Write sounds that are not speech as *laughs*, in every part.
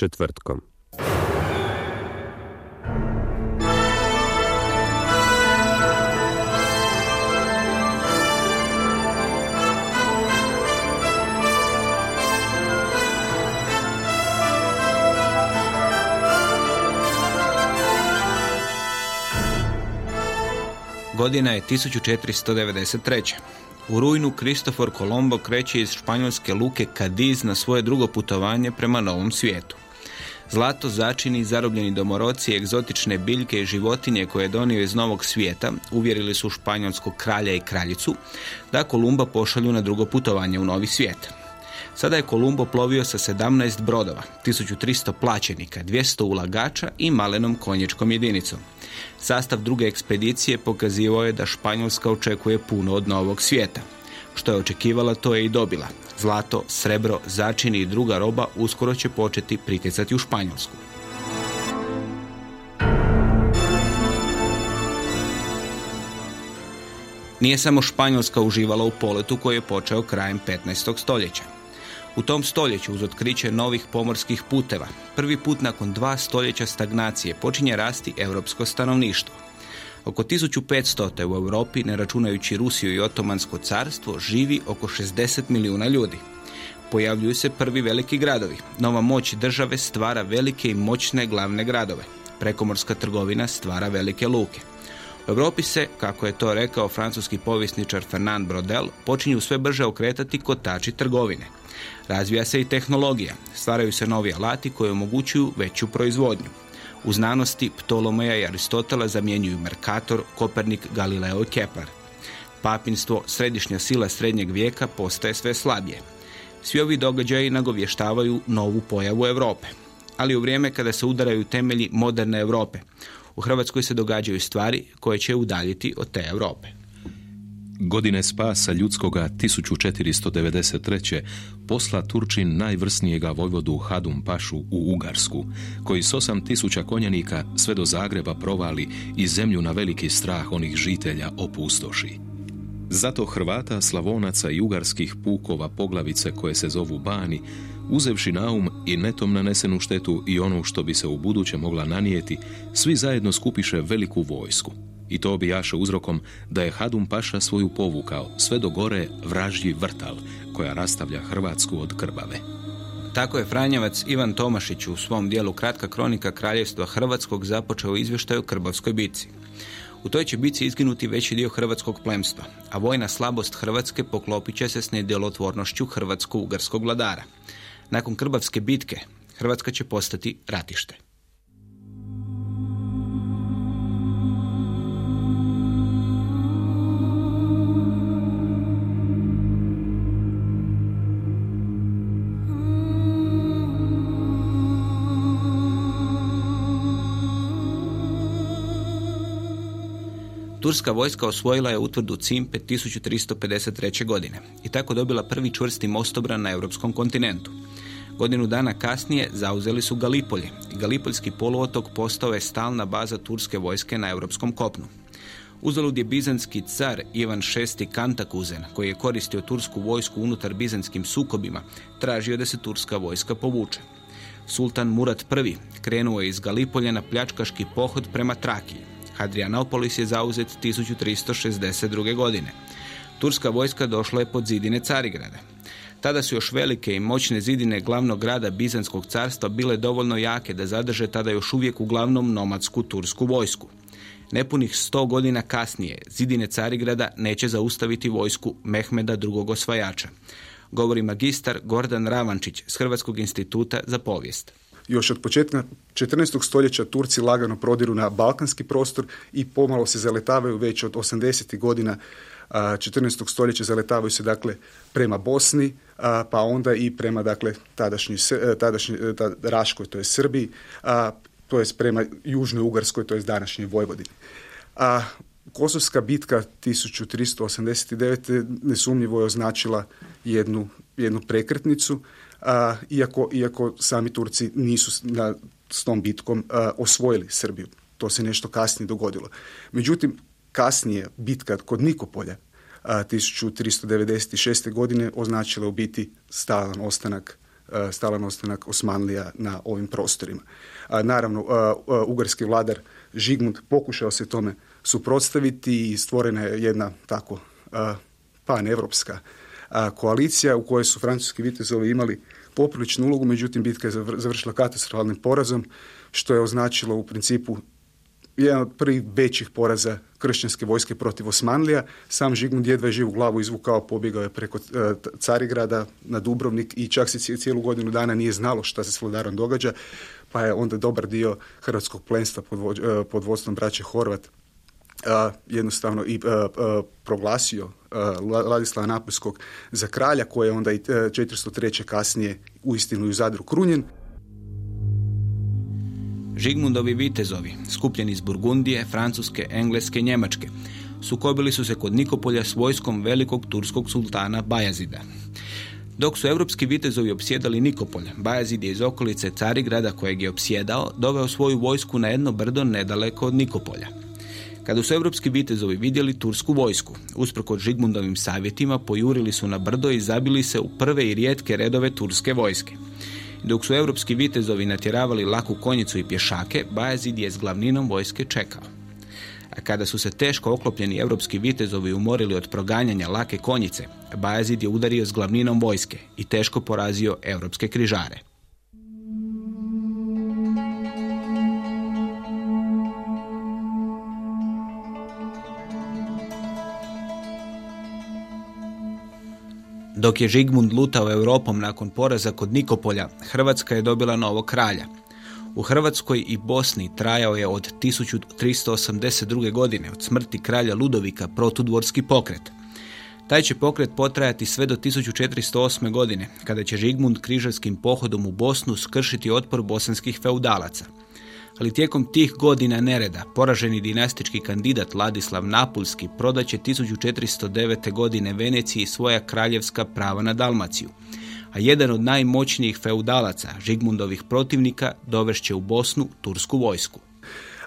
četvrtkom. Godina je 1493. U rujnu Kristofor Kolombo kreće iz španjolske luke Cadiz na svoje drugo putovanje prema Novom svijetu. Zlato, začini, zarobljeni domoroci, egzotične biljke i životinje koje je donio iz Novog svijeta uvjerili su španjolskog kralja i kraljicu da Kolumba pošalju na drugo putovanje u Novi svijet. Sada je Kolumbo plovio sa 17 brodova, 1300 plaćenika, 200 ulagača i malenom konječkom jedinicom. Sastav druge ekspedicije pokazivao je da Španjolska očekuje puno od novog svijeta. Što je očekivala, to je i dobila. Zlato, srebro, začini i druga roba uskoro će početi pritjecati u Španjolsku. Nije samo Španjolska uživala u poletu koji je počeo krajem 15. stoljeća. U tom stoljeću uz otkriće novih pomorskih puteva, prvi put nakon dva stoljeća stagnacije počinje rasti europsko stanovništvo. Oko 1500. u Europi, ne računajući Rusiju i Otomansko carstvo, živi oko 60 milijuna ljudi. Pojavljuju se prvi veliki gradovi. Nova moć države stvara velike i moćne glavne gradove. Prekomorska trgovina stvara velike luke. U Europi se, kako je to rekao francuski povjesničar Fernand Brodel, počinju sve brže okretati kotači trgovine – Razvija se i tehnologija, stvaraju se novi alati koji omogućuju veću proizvodnju. U znanosti Ptolomeja i Aristotela zamjenjuju Mercator, Kopernik, Galileo i Kepler. Papinstvo, središnja sila srednjeg vijeka, postaje sve slabije. Svi ovi događaji nagovještavaju novu pojavu Europe. Ali u vrijeme kada se udaraju temelji moderne Europe, u Hrvatskoj se događaju stvari koje će udaljiti od te Europe. Godine spasa ljudskoga 1493. posla Turčin najvrsnijega vojvodu Hadum Pašu u Ugarsku, koji s osam tisuća konjanika sve do Zagreba provali i zemlju na veliki strah onih žitelja opustoši. Zato Hrvata, Slavonaca i ugarskih pukova poglavice koje se zovu Bani, uzevši naum i netom nanesenu štetu i ono što bi se u buduće mogla nanijeti, svi zajedno skupiše veliku vojsku – i to obijaše uzrokom da je Hadum Paša svoju povukao sve do gore vražji vrtal koja rastavlja Hrvatsku od Krbave. Tako je Franjevac Ivan Tomašić u svom dijelu Kratka kronika Kraljevstva Hrvatskog započeo izvještaj o Krbavskoj bici. U toj će bici izginuti veći dio hrvatskog plemstva, a vojna slabost Hrvatske poklopit će se s nedjelotvornošću hrvatsko-ugarskog vladara. Nakon Krbavske bitke Hrvatska će postati ratište. Turska vojska osvojila je utvrdu Cimpe 1353. godine i tako dobila prvi čvrsti mostobran na europskom kontinentu. Godinu dana kasnije zauzeli su Galipolje i Galipoljski poluotok postao je stalna baza turske vojske na europskom kopnu. Uzalud je bizanski car Ivan VI Kantakuzen, koji je koristio tursku vojsku unutar bizanskim sukobima, tražio da se turska vojska povuče. Sultan Murat I krenuo je iz Galipolje na pljačkaški pohod prema Trakiji. Hadrianopolis je zauzet 1362. godine. Turska vojska došla je pod zidine Carigrada. Tada su još velike i moćne zidine glavnog grada Bizanskog carstva bile dovoljno jake da zadrže tada još uvijek uglavnom nomadsku tursku vojsku. Nepunih sto godina kasnije zidine Carigrada neće zaustaviti vojsku Mehmeda II. osvajača. Govori magistar Gordan Ravančić s Hrvatskog instituta za povijest. Još od početka 14. stoljeća Turci lagano prodiru na balkanski prostor i pomalo se zaletavaju već od 80. godina 14. stoljeća zaletavaju se dakle prema Bosni, pa onda i prema dakle tadašnji, tadašnji Raškoj, to je Srbiji, to je prema Južnoj Ugarskoj, to je današnjoj Vojvodini. A Kosovska bitka 1389. nesumnjivo je označila jednu, jednu prekretnicu iako, iako sami Turci nisu na, s tom bitkom osvojili Srbiju. To se nešto kasnije dogodilo. Međutim, kasnije bitka kod Nikopolja a, 1396. godine označila u biti stalan ostanak stalan ostanak Osmanlija na ovim prostorima. Naravno, ugarski vladar Žigmund pokušao se tome suprotstaviti i stvorena je jedna tako panevropska koalicija u kojoj su francuski vitezovi imali popriličnu ulogu, međutim bitka je završila katastrofalnim porazom, što je označilo u principu jedan od prvih većih poraza kršćanske vojske protiv Osmanlija. Sam Žigmund jedva je živu glavu izvukao, pobjegao je preko e, Carigrada na Dubrovnik i čak se cijelu godinu dana nije znalo šta se s vladarom događa, pa je onda dobar dio hrvatskog plenstva pod, e, pod vodstvom braće Horvat jednostavno i proglasio Ladislava Napoljskog za kralja, koji je onda i 403. kasnije uistinu u Zadru krunjen. Žigmundovi vitezovi, skupljeni iz Burgundije, Francuske, Engleske, Njemačke, sukobili su se kod Nikopolja s vojskom velikog turskog sultana Bajazida. Dok su europski vitezovi opsjedali Nikopolj, Bajazid je iz okolice Carigrada kojeg je opsjedao, doveo svoju vojsku na jedno brdo nedaleko od Nikopolja. Kada su europski vitezovi vidjeli tursku vojsku, usprkos Žigmundovim savjetima, pojurili su na brdo i zabili se u prve i rijetke redove turske vojske. Dok su europski vitezovi natjeravali laku konjicu i pješake, Bajazid je s glavninom vojske čekao. A kada su se teško oklopljeni europski vitezovi umorili od proganjanja lake konjice, Bajazid je udario s glavninom vojske i teško porazio europske križare. Dok je Žigmund lutao Europom nakon poraza kod Nikopolja, Hrvatska je dobila novog kralja. U Hrvatskoj i Bosni trajao je od 1382. godine od smrti kralja Ludovika protudvorski pokret. Taj će pokret potrajati sve do 1408. godine, kada će Žigmund križarskim pohodom u Bosnu skršiti otpor bosanskih feudalaca – ali tijekom tih godina nereda poraženi dinastički kandidat Ladislav Napulski prodaće 1409. godine Veneciji svoja kraljevska prava na Dalmaciju, a jedan od najmoćnijih feudalaca Žigmundovih protivnika dovešće u Bosnu tursku vojsku.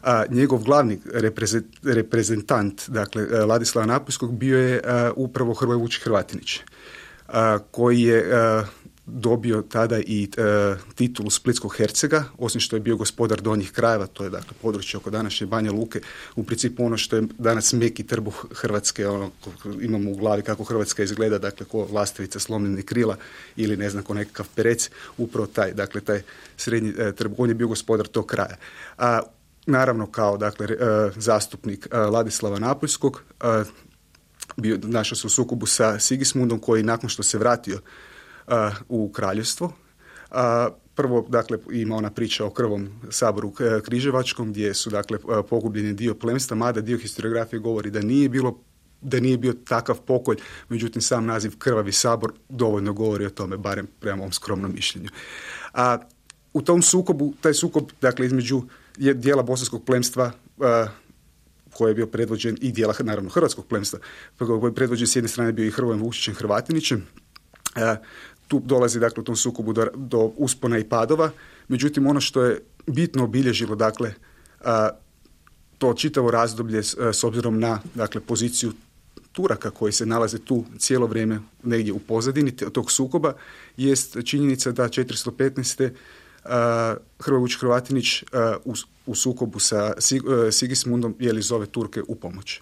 A, njegov glavni reprezentant, dakle Ladislava Napulskog, bio je upravo Hrvoj Vuč Hrvatinić, koji je dobio tada i e, titulu Splitskog hercega, osim što je bio gospodar donjih krajeva, to je dakle područje oko današnje Banja Luke, u principu ono što je danas meki trbuh Hrvatske, ono, imamo u glavi kako Hrvatska izgleda, dakle ko lastavica slomljenih krila ili ne znam ko nekakav perec, upravo taj, dakle taj srednji e, trbuh, on je bio gospodar tog kraja. A naravno kao dakle e, zastupnik e, Ladislava Napoljskog, bio, našao se u sukobu sa Sigismundom koji nakon što se vratio u kraljevstvo. Prvo, dakle, ima ona priča o krvom saboru Križevačkom gdje su, dakle, pogubljeni dio plemstva, mada dio historiografije govori da nije bilo da nije bio takav pokolj, međutim sam naziv Krvavi sabor dovoljno govori o tome, barem prema mom skromnom mišljenju. A u tom sukobu, taj sukob, dakle, između dijela bosanskog plemstva koji je bio predvođen i dijela, naravno, hrvatskog plemstva, koji je predvođen s jedne strane bio i Hrvojem Vučićem Hrvatinićem, tu dolazi dakle u tom sukobu do, do uspona i padova. Međutim, ono što je bitno obilježilo dakle to čitavo razdoblje s, obzirom na dakle poziciju Turaka koji se nalaze tu cijelo vrijeme negdje u pozadini tog sukoba jest činjenica da 415. Hrvovuć Hrvatinić u, u sukobu sa Sigismundom je li zove Turke u pomoć.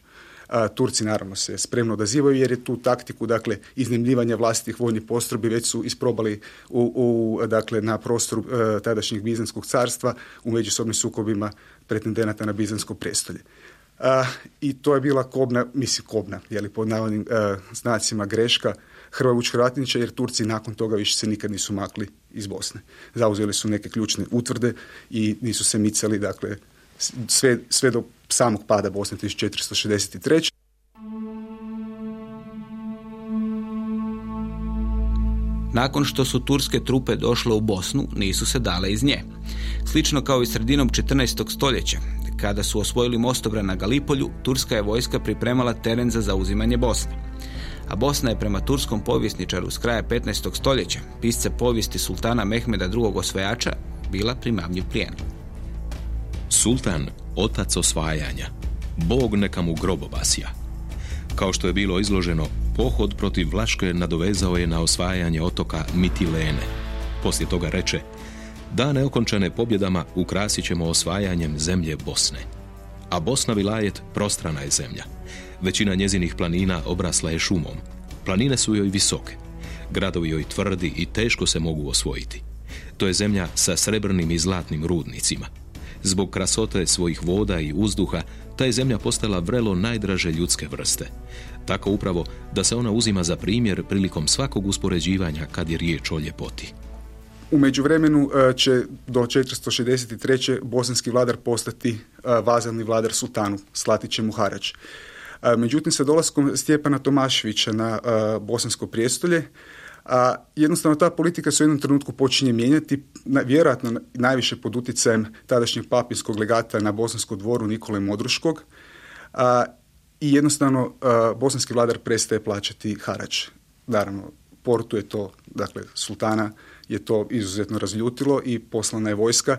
Turci naravno se spremno odazivaju jer je tu taktiku dakle iznemljivanja vlastitih vojnih postrojbi već su isprobali u, u dakle na prostoru e, tadašnjeg Bizanskog carstva u međusobnim sukobima pretendenata na Bizansko prestolje. I to je bila kobna, mislim kobna, je li pod navodnim e, znacima greška Hrvoje Hrvatinića jer Turci nakon toga više se nikad nisu makli iz Bosne. Zauzeli su neke ključne utvrde i nisu se micali, dakle, sve, sve do samog pada Bosne 1463. Nakon što su turske trupe došle u Bosnu, nisu se dale iz nje. Slično kao i sredinom 14. stoljeća, kada su osvojili mostobra na Galipolju, turska je vojska pripremala teren za zauzimanje Bosne. A Bosna je prema turskom povjesničaru s kraja 15. stoljeća, pisce povijesti sultana Mehmeda II. osvajača, bila primamljiv plijen. Sultan otac osvajanja, Bog neka mu grobobasja. Kao što je bilo izloženo, pohod protiv Vlaške nadovezao je na osvajanje otoka Mitilene. Poslije toga reče, dane okončane pobjedama ukrasit ćemo osvajanjem zemlje Bosne. A Bosna Vilajet prostrana je zemlja. Većina njezinih planina obrasla je šumom. Planine su joj visoke. Gradovi joj tvrdi i teško se mogu osvojiti. To je zemlja sa srebrnim i zlatnim rudnicima. Zbog krasote svojih voda i uzduha, ta je zemlja postala vrelo najdraže ljudske vrste. Tako upravo da se ona uzima za primjer prilikom svakog uspoređivanja kad je riječ o ljepoti. U međuvremenu e, će do 463. bosanski vladar postati e, vazalni vladar sultanu, slati će mu harač. E, međutim, sa dolaskom Stjepana Tomaševića na bosansko prijestolje, a jednostavno ta politika se u jednom trenutku počinje mijenjati, vjerojatno najviše pod utjecajem tadašnjeg papinskog legata na bosanskom dvoru Nikole Modruškog, a, i jednostavno bosanski vladar prestaje plaćati harač. Naravno, Portu je to, dakle, sultana je to izuzetno razljutilo i poslana je vojska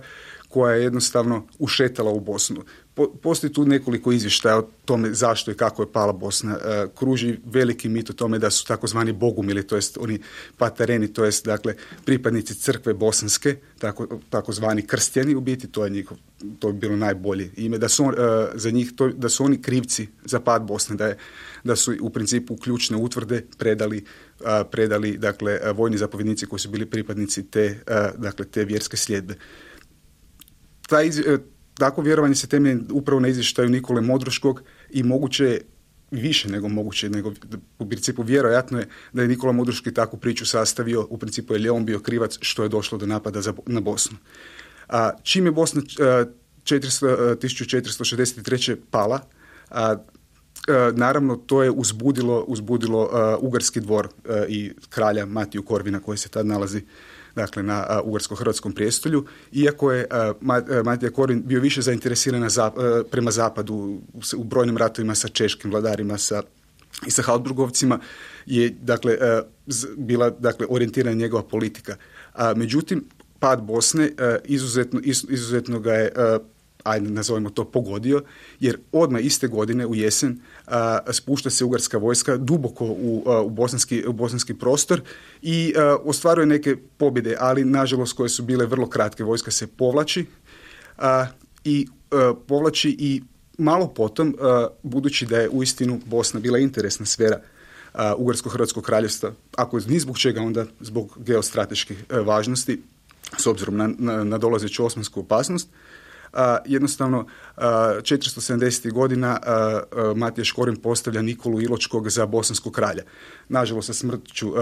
koja je jednostavno ušetala u Bosnu. Postoji tu nekoliko izvještaja o tome zašto i kako je pala Bosna. E, kruži veliki mit o tome da su takozvani bogumili, to jest oni patareni, to jest dakle pripadnici crkve bosanske, tako, takozvani krstjani u biti, to je njihov, to bi bilo najbolje ime, da su, e, za njih to, da su oni krivci za pad Bosne, da, je, da su u principu ključne utvrde predali predali dakle vojni zapovjednici koji su bili pripadnici te dakle te vjerske sljedbe. Taj, tako vjerovanje se temelji upravo na izvještaju Nikole Modroškog i moguće više nego moguće, nego u principu vjerojatno je da je Nikola Modruški takvu priču sastavio, u principu je on bio krivac što je došlo do napada za, na Bosnu. A, čim je Bosna 400, 1463. pala, a, naravno, to je uzbudilo, uzbudilo e, Ugarski dvor i kralja Matiju Korvina koji se tad nalazi dakle, na ugarsko-hrvatskom prijestolju, iako je Matija Korvin bio više zainteresiran prema zapadu u brojnim ratovima sa češkim vladarima sa, i sa Halburgovcima, je dakle, bila dakle, orijentirana njegova politika. A, međutim, pad Bosne izuzetno, izuzetno ga je ajde nazovimo to pogodio, jer odmah iste godine u jesen spušta se ugarska vojska duboko u, u, bosanski, u bosanski prostor i ostvaruje neke pobjede, ali nažalost koje su bile vrlo kratke. Vojska se povlači i povlači i malo potom, budući da je uistinu Bosna bila interesna sfera Ugarsko-Hrvatskog kraljevstva, ako ni zbog čega, onda zbog geostrateških važnosti, s obzirom na, na, na dolazeću osmansku opasnost, jednostavno 470. godina Matija Škorin postavlja Nikolu Iločkog za bosanskog kralja. Nažalost, sa smrću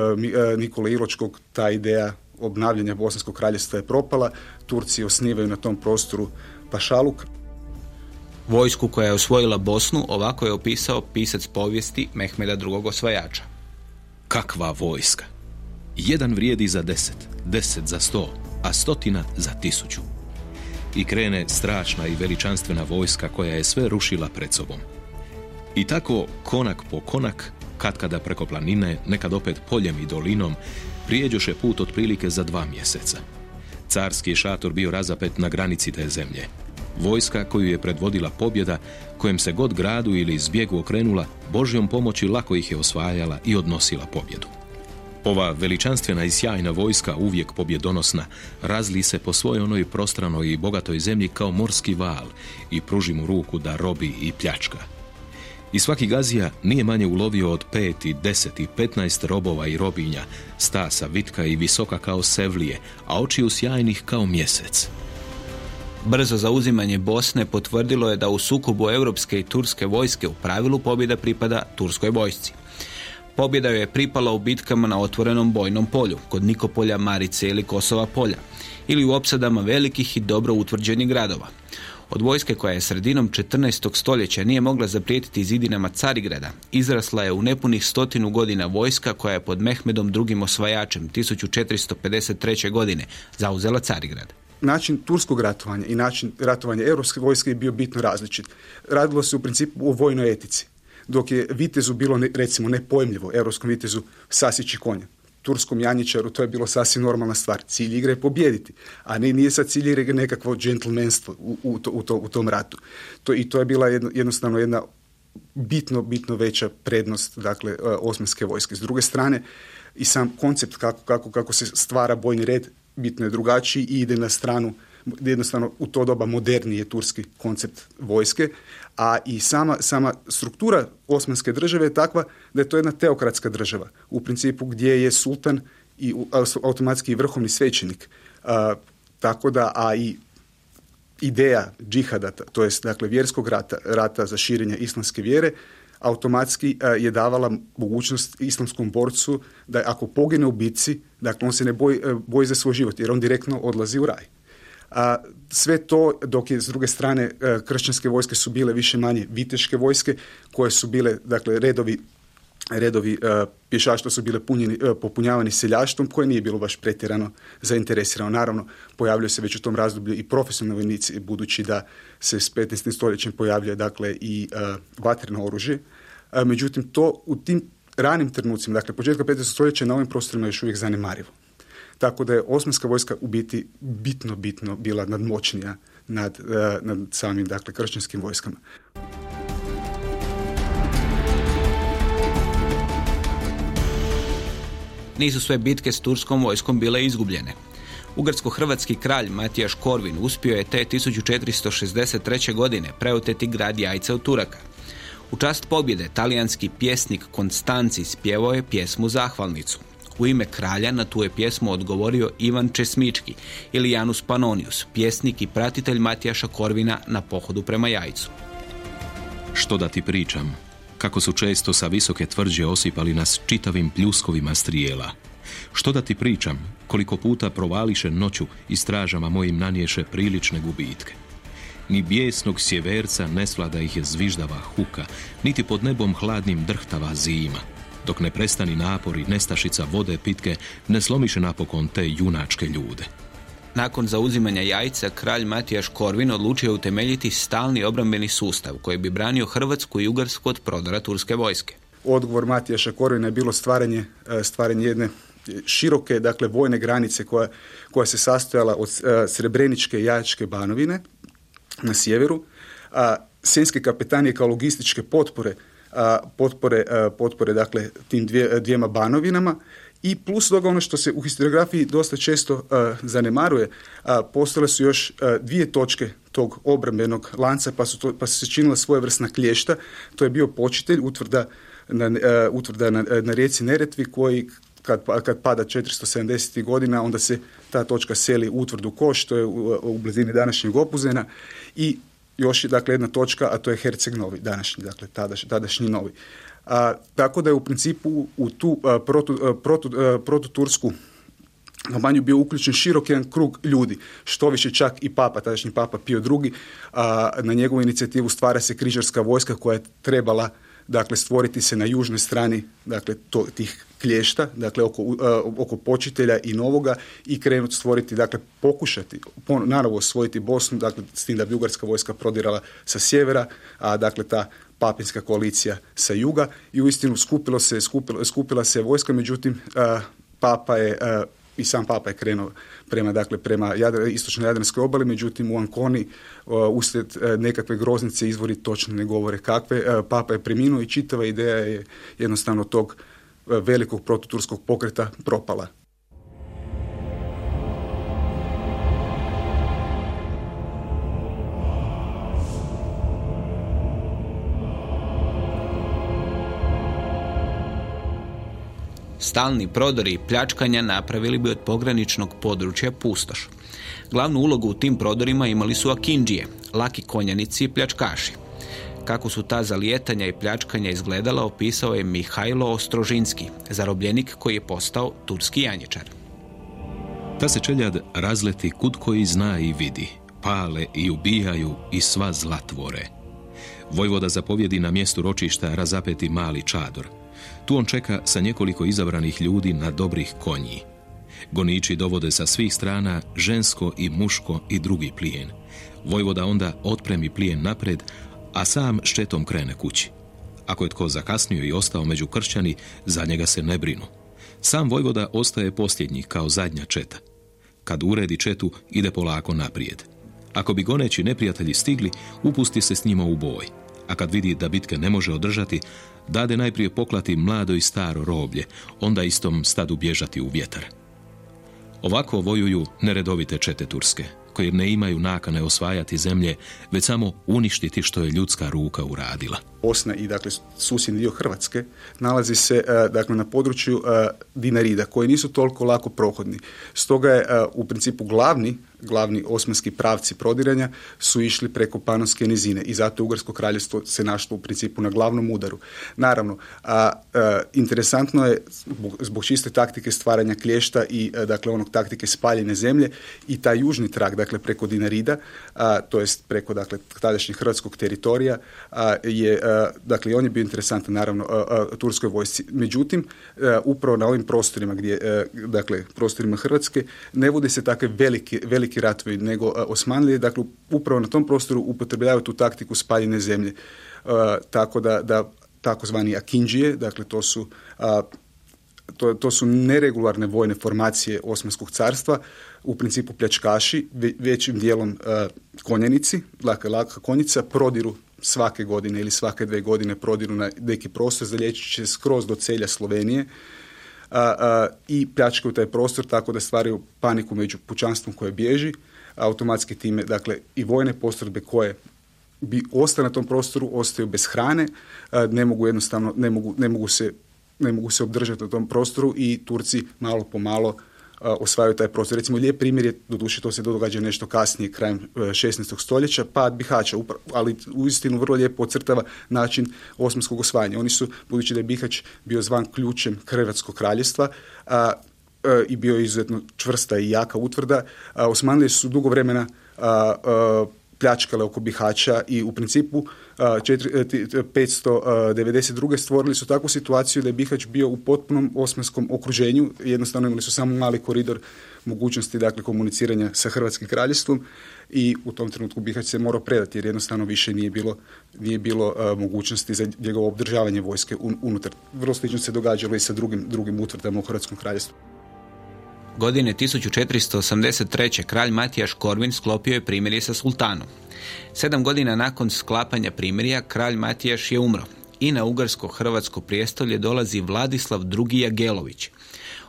Nikole Iločkog ta ideja obnavljanja bosanskog kraljevstva je propala. Turci osnivaju na tom prostoru Pašaluk. Vojsku koja je osvojila Bosnu ovako je opisao pisac povijesti Mehmeda II. osvajača. Kakva vojska! Jedan vrijedi za deset, deset za sto, a stotina za tisuću i krene strašna i veličanstvena vojska koja je sve rušila pred sobom. I tako, konak po konak, katkada preko planine, nekad opet poljem i dolinom, prijeđoše put otprilike za dva mjeseca. Carski šator bio razapet na granici te zemlje. Vojska koju je predvodila pobjeda, kojem se god gradu ili zbjegu okrenula, Božjom pomoći lako ih je osvajala i odnosila pobjedu. Ova veličanstvena i sjajna vojska, uvijek pobjedonosna, razli se po svojoj onoj prostranoj i bogatoj zemlji kao morski val i pruži mu ruku da robi i pljačka. I svaki gazija nije manje ulovio od pet i deset i petnaest robova i robinja, stasa vitka i visoka kao sevlije, a očiju sjajnih kao mjesec. Brzo zauzimanje Bosne potvrdilo je da u sukobu europske i turske vojske u pravilu pobjeda pripada turskoj vojsci. Pobjeda joj je pripala u bitkama na otvorenom bojnom polju, kod Nikopolja, Marice ili Kosova polja, ili u opsadama velikih i dobro utvrđenih gradova. Od vojske koja je sredinom 14. stoljeća nije mogla zaprijetiti zidinama Carigrada, izrasla je u nepunih stotinu godina vojska koja je pod Mehmedom drugim osvajačem 1453. godine zauzela Carigrad način turskog ratovanja i način ratovanja europske vojske je bio bitno različit. Radilo se u principu o vojnoj etici dok je vitezu bilo ne, recimo nepojmljivo, europskom vitezu sasići konja. Turskom janjičaru to je bilo sasvim normalna stvar. Cilj igre je pobijediti, a ne nije sad cilj igre nekakvo džentlmenstvo u, u, to, u, to, u tom ratu. To, I to je bila jednostavno jedna bitno, bitno veća prednost dakle, e, osmanske vojske. S druge strane, i sam koncept kako, kako, kako se stvara bojni red bitno je drugačiji i ide na stranu jednostavno u to doba modernije turski koncept vojske, a i sama, sama struktura osmanske države je takva da je to jedna teokratska država, u principu gdje je sultan i automatski vrhovni svećenik. tako da, a i ideja džihada, to jest dakle vjerskog rata, rata za širenje islamske vjere, automatski je davala mogućnost islamskom borcu da ako pogine u bitci, dakle on se ne boji, e, boji za svoj život jer on direktno odlazi u raj. A sve to dok je s druge strane e, kršćanske vojske su bile više manje viteške vojske koje su bile dakle redovi redovi uh, pješaštva su bile punjeni, uh, popunjavani seljaštvom koje nije bilo baš pretjerano zainteresirano. Naravno, pojavljaju se već u tom razdoblju i profesionalni vojnici, budući da se s 15. stoljećem pojavljuje dakle i uh, vatreno oružje. Međutim, to u tim ranim trenucima, dakle početka 15. stoljeća na ovim prostorima još uvijek zanemarivo. Tako da je osmanska vojska u biti bitno, bitno bila nadmoćnija nad, nad samim dakle, kršćanskim vojskama. Nisu sve bitke s turskom vojskom bile izgubljene. Ugarsko-hrvatski kralj Matijaš Korvin uspio je te 1463. godine preoteti grad jajca od Turaka. U čast pobjede talijanski pjesnik Konstanci spjevao je pjesmu Zahvalnicu. U ime kralja na tu je pjesmu odgovorio Ivan Česmički ili Janus Panonius, pjesnik i pratitelj Matijaša Korvina na pohodu prema jajcu. Što da ti pričam? kako su često sa visoke tvrđe osipali nas čitavim pljuskovima strijela. Što da ti pričam, koliko puta provališe noću i stražama mojim nanješe prilične gubitke. Ni bijesnog sjeverca ne svlada ih je zviždava huka, niti pod nebom hladnim drhtava zima. Dok ne prestani napori nestašica vode pitke, ne slomiše napokon te junačke ljude. Nakon zauzimanja jajca, kralj Matijaš Korvin odlučio utemeljiti stalni obrambeni sustav koji bi branio Hrvatsku i Ugarsku od prodora turske vojske. Odgovor Matijaša Korvina je bilo stvaranje, e, stvaranje jedne široke, dakle, vojne granice koja, koja se sastojala od e, Srebreničke i Jajačke banovine na sjeveru, a Senjske kapetanije kao logističke potpore, potpore, potpore dakle, tim dvije, dvijema banovinama i plus toga ono što se u historiografiji dosta često uh, zanemaruje, uh, postale su još uh, dvije točke tog obrambenog lanca pa su, to, pa su se činila svojevrsna klješta. To je bio počitelj utvrda na, utvrda na, na rijeci Neretvi koji kad, pa, kad pada 470. godina, onda se ta točka seli u utvrdu Koš, to je u, u blizini današnjeg Opuzena i još dakle jedna točka, a to je Herceg Novi, današnji, dakle tadaš, tadašnji Novi. A, tako da je u principu u tu a, protu, protu, protutursku kampanju bio uključen širok jedan krug ljudi, što više čak i papa, tadašnji papa Pio II, a, na njegovu inicijativu stvara se križarska vojska koja je trebala dakle stvoriti se na južnoj strani dakle to, tih klješta, dakle oko, uh, oko počitelja i novoga i krenuti stvoriti, dakle pokušati naravno osvojiti Bosnu, dakle s tim da bi ugarska vojska prodirala sa sjevera, a dakle ta papinska koalicija sa juga i uistinu skupilo se, skupilo, skupila se vojska, međutim papa je i sam papa je krenuo prema, dakle, prema Jadra, istočnoj Jadranskoj obali, međutim u Ankoni uslijed nekakve groznice izvori točno ne govore kakve. Papa je preminuo i čitava ideja je jednostavno tog velikog prototurskog pokreta propala. Stalni prodori i pljačkanja napravili bi od pograničnog područja pustoš. Glavnu ulogu u tim prodorima imali su akinđije, laki konjanici i pljačkaši. Kako su ta zalijetanja i pljačkanja izgledala opisao je Mihajlo Ostrožinski, zarobljenik koji je postao turski janječar. Ta se čeljad razleti kud koji zna i vidi, pale i ubijaju i sva zlatvore. Vojvoda zapovjedi na mjestu ročišta razapeti mali čador – tu on čeka sa nekoliko izabranih ljudi na dobrih konji. Goniči dovode sa svih strana žensko i muško i drugi plijen. Vojvoda onda otpremi plijen napred, a sam štetom krene kući. Ako je tko zakasnio i ostao među kršćani, za njega se ne brinu. Sam Vojvoda ostaje posljednji kao zadnja četa. Kad uredi četu, ide polako naprijed. Ako bi goneći neprijatelji stigli, upusti se s njima u boj. A kad vidi da bitke ne može održati, dade najprije poklati mlado i staro roblje, onda istom stadu bježati u vjetar. Ovako vojuju neredovite čete Turske, koje ne imaju nakane osvajati zemlje, već samo uništiti što je ljudska ruka uradila. Bosna i dakle susjedni dio Hrvatske nalazi se e, dakle na području e, Dinarida koji nisu toliko lako prohodni. Stoga je e, u principu glavni glavni osmanski pravci prodiranja su išli preko Panonske nizine i zato Ugarsko kraljevstvo se našlo u principu na glavnom udaru. Naravno, a, interesantno je zbog, zbog čiste taktike stvaranja klješta i dakle onog taktike spaljene zemlje i taj južni trak, dakle preko Dinarida, a, to jest preko dakle tadašnjeg hrvatskog teritorija a, je dakle, on je bio interesantan, naravno, turskoj vojsci. Međutim, upravo na ovim prostorima, gdje, dakle, prostorima Hrvatske, ne vode se takve veliki, veliki ratovi, nego Osmanlije, dakle, upravo na tom prostoru upotrebljavaju tu taktiku spaljene zemlje. Tako da, da takozvani akinđije, dakle, to su to, to su neregularne vojne formacije Osmanskog carstva, u principu pljačkaši, većim dijelom konjenici, dakle laka konjica, prodiru svake godine ili svake dve godine prodiru na neki prostor, zalječit će skroz do celja Slovenije i pljačkaju taj prostor tako da stvaraju paniku među pučanstvom koje bježi, automatski time, dakle, i vojne postrojbe koje bi ostale na tom prostoru, ostaju bez hrane, ne mogu jednostavno, ne mogu, ne mogu se ne mogu se obdržati na tom prostoru i Turci malo po malo osvajaju taj prostor. Recimo, lijep primjer je, doduše to se događa nešto kasnije, krajem 16. E, stoljeća, pad Bihaća, ali uistinu vrlo lijepo ocrtava način osmanskog osvajanja. Oni su, budući da je Bihać bio zvan ključem Hrvatskog kraljevstva, a, e, i bio izuzetno čvrsta i jaka utvrda, a, Osmanlije su dugo vremena a, pljačkale oko Bihaća i u principu 592. E, stvorili su takvu situaciju da je Bihać bio u potpunom osmanskom okruženju, jednostavno imali su samo mali koridor mogućnosti dakle komuniciranja sa Hrvatskim kraljestvom i u tom trenutku Bihać se morao predati jer jednostavno više nije bilo, nije bilo mogućnosti za njegovo obdržavanje vojske unutar. Vrlo slično se događalo i sa drugim, drugim utvrdama u Hrvatskom kraljestvu. Godine 1483. kralj Matijaš Korvin sklopio je primirje sa sultanom. Sedam godina nakon sklapanja primirja kralj Matijaš je umro i na ugarsko-hrvatsko prijestolje dolazi Vladislav II. Jagelović.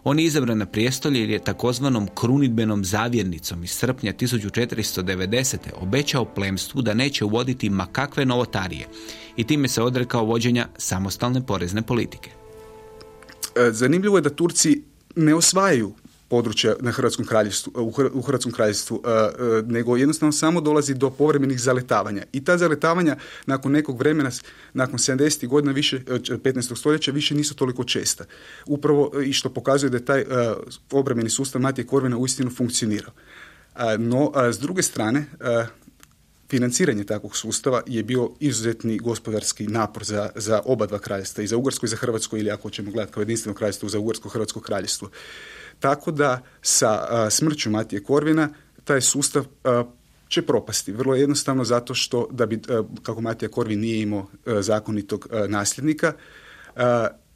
On je izabran na prijestolje jer je takozvanom krunidbenom zavjernicom iz srpnja 1490. obećao plemstvu da neće uvoditi makakve novotarije i time se odrekao vođenja samostalne porezne politike. E, zanimljivo je da Turci ne osvajaju područja na Hrvatskom kraljevstvu, u Hrvatskom kraljevstvu, e, e, nego jednostavno samo dolazi do povremenih zaletavanja. I ta zaletavanja nakon nekog vremena, nakon 70. godina više, 15. E, stoljeća, više nisu toliko česta. Upravo i što pokazuje da je taj obrambeni sustav Matije Korvina uistinu funkcionirao. No, s druge strane, financiranje takvog sustava je bio izuzetni gospodarski napor za, za oba dva kraljevstva, i za Ugarsko i za Hrvatsko, ili ako ćemo gledati kao jedinstveno kraljevstvo, za Ugarsko-Hrvatsko kraljevstvo. Tako da sa smrću Matije Korvina taj sustav će propasti. Vrlo jednostavno zato što da bi, kako Matija Korvin nije imao zakonitog nasljednika,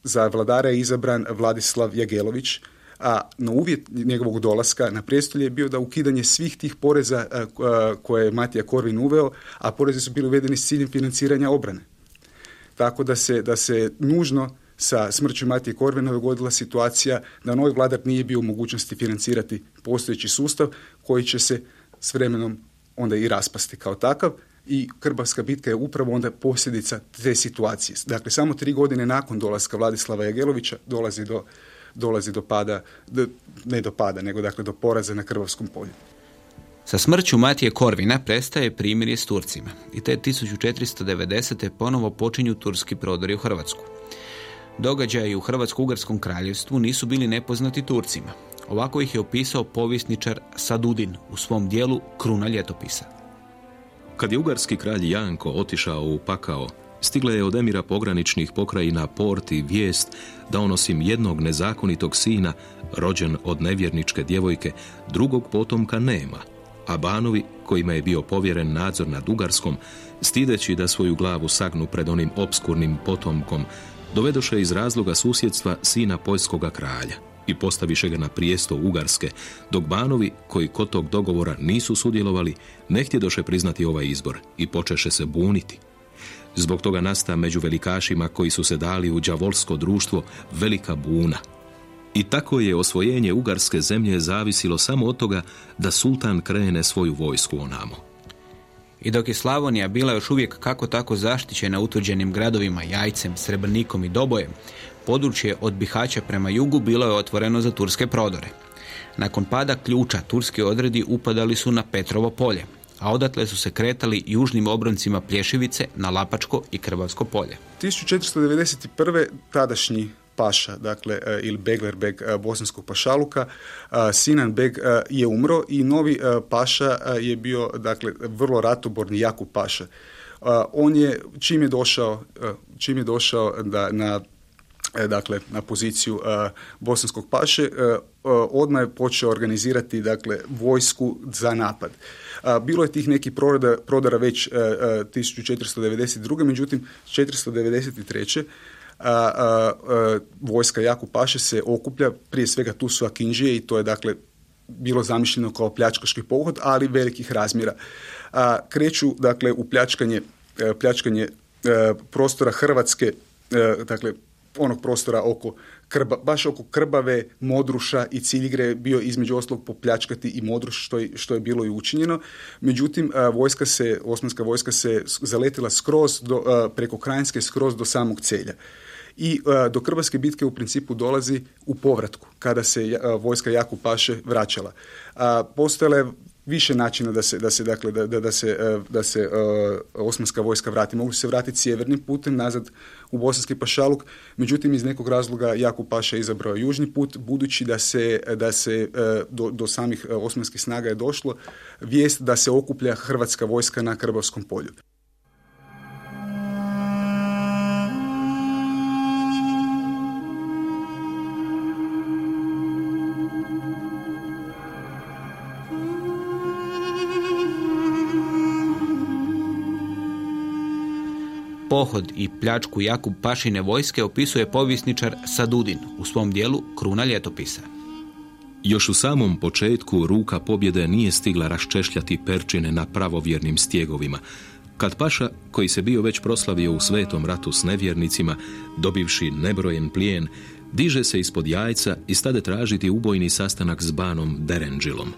za vladara je izabran Vladislav Jagelović, a na uvjet njegovog dolaska na prijestolje je bio da ukidanje svih tih poreza koje je Matija Korvin uveo, a porezi su bili uvedeni s ciljem financiranja obrane. Tako da se, da se nužno sa smrću Matije Korvina dogodila situacija da novi vladar nije bio u mogućnosti financirati postojeći sustav koji će se s vremenom onda i raspasti kao takav i Krbavska bitka je upravo onda posljedica te situacije. Dakle, samo tri godine nakon dolaska Vladislava Jagelovića dolazi do, dolazi do pada, ne do pada, nego dakle do poraza na Krvavskom polju. Sa smrću Matije Korvina prestaje primirje s Turcima i te 1490. ponovo počinju turski prodori u Hrvatsku. Događaji u Hrvatsko-Ugarskom kraljevstvu nisu bili nepoznati Turcima. Ovako ih je opisao povjesničar Sadudin u svom dijelu Kruna ljetopisa. Kad je ugarski kralj Janko otišao u pakao, stigle je od emira pograničnih pokrajina port i vijest da on osim jednog nezakonitog sina, rođen od nevjerničke djevojke, drugog potomka nema, a banovi, kojima je bio povjeren nadzor nad Ugarskom, stideći da svoju glavu sagnu pred onim obskurnim potomkom, dovedoše iz razloga susjedstva sina poljskoga kralja i postaviše ga na prijesto Ugarske, dok banovi, koji kod tog dogovora nisu sudjelovali, ne htjedoše priznati ovaj izbor i počeše se buniti. Zbog toga nasta među velikašima koji su se dali u đavolsko društvo velika buna. I tako je osvojenje Ugarske zemlje zavisilo samo od toga da sultan krene svoju vojsku onamo. I dok je Slavonija bila još uvijek kako tako zaštićena utvrđenim gradovima Jajcem, Srebrnikom i Dobojem, područje od Bihaća prema jugu bilo je otvoreno za turske prodore. Nakon pada ključa, turski odredi upadali su na Petrovo polje, a odatle su se kretali južnim obroncima Plješevice na Lapačko i Krvavsko polje. 1491. tadašnji paša, dakle, e, ili Beglerbeg e, bosanskog pašaluka, e, Sinan Beg je umro i novi paša je bio, dakle, vrlo ratoborni Jakub paša. On je, čim je došao, čim je došao da, na dakle na poziciju bosanskog paše odmah je počeo organizirati dakle vojsku za napad. Bilo je tih nekih prodara, prodara već 1492. međutim 493 a, a, vojska Jaku Paše se okuplja, prije svega tu su Akinđije i to je dakle bilo zamišljeno kao pljačkaški pohod, ali velikih razmjera. A, kreću dakle u pljačkanje, e, pljačkanje e, prostora Hrvatske, e, dakle onog prostora oko Krba, baš oko Krbave, Modruša i Ciljigre bio između ostalog popljačkati i Modruš što je, što je bilo i učinjeno. Međutim, vojska se, osmanska vojska se zaletila skroz do, preko Krajinske skroz do samog celja i e, do Krbarske bitke u principu dolazi u povratku, kada se e, vojska Jaku Paše vraćala. Postojala je više načina da se, da se, dakle, da, da, se, e, da se osmanska vojska vrati. Mogu se vratiti sjevernim putem nazad u Bosanski pašaluk, međutim iz nekog razloga Jakub Paša izabrao južni put, budući da se, da se do, do samih osmanskih snaga je došlo vijest da se okuplja hrvatska vojska na Krbavskom polju. Pohod i pljačku Jakub Pašine vojske opisuje povjesničar Sadudin u svom dijelu Kruna ljetopisa. Još u samom početku ruka pobjede nije stigla raščešljati perčine na pravovjernim stjegovima, kad Paša, koji se bio već proslavio u svetom ratu s nevjernicima, dobivši nebrojen plijen, diže se ispod jajca i stade tražiti ubojni sastanak s banom Derendžilom.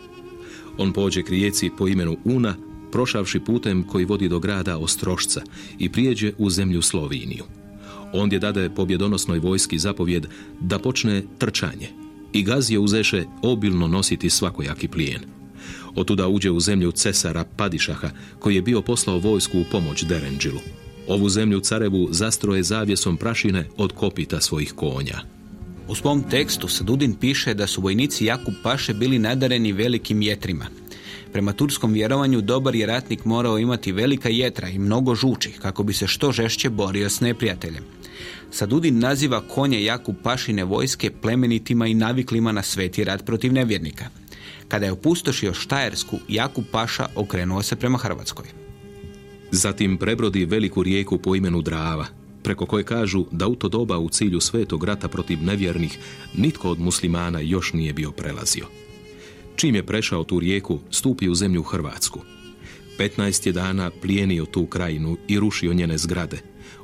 On pođe k rijeci po imenu Una, prošavši putem koji vodi do grada Ostrošca i prijeđe u zemlju Sloviniju. Ondje dade pobjedonosnoj vojski zapovjed da počne trčanje i gazije uzeše obilno nositi svakojaki plijen. Otuda uđe u zemlju cesara Padišaha koji je bio poslao vojsku u pomoć Derenđilu. Ovu zemlju carevu zastroje zavjesom prašine od kopita svojih konja. U svom tekstu Sadudin piše da su vojnici Jakub Paše bili nadareni velikim jetrima, Prema turskom vjerovanju dobar je ratnik morao imati velika jetra i mnogo žuči kako bi se što žešće borio s neprijateljem. Sadudin naziva konje Jakub Pašine vojske plemenitima i naviklima na sveti rat protiv nevjernika. Kada je opustošio Štajersku, Jakub Paša okrenuo se prema Hrvatskoj. Zatim prebrodi veliku rijeku po imenu Drava, preko koje kažu da u to doba u cilju svetog rata protiv nevjernih nitko od muslimana još nije bio prelazio. Čim je prešao tu rijeku, stupi u zemlju Hrvatsku. 15 je dana plijenio tu krajinu i rušio njene zgrade,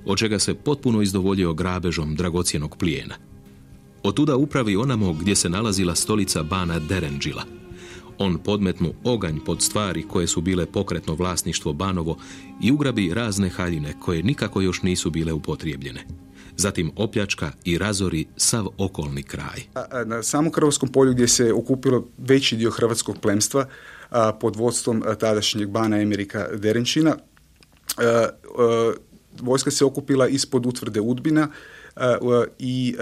od čega se potpuno izdovoljio grabežom dragocjenog plijena. Otuda upravi onamo gdje se nalazila stolica bana Derenđila. On podmetnu oganj pod stvari koje su bile pokretno vlasništvo banovo i ugrabi razne haljine koje nikako još nisu bile upotrijebljene zatim opljačka i razori sav okolni kraj. Na samom Hrvatskom polju gdje se okupilo veći dio hrvatskog plemstva pod vodstvom tadašnjeg bana Emerika Derenčina, vojska se okupila ispod utvrde Udbina i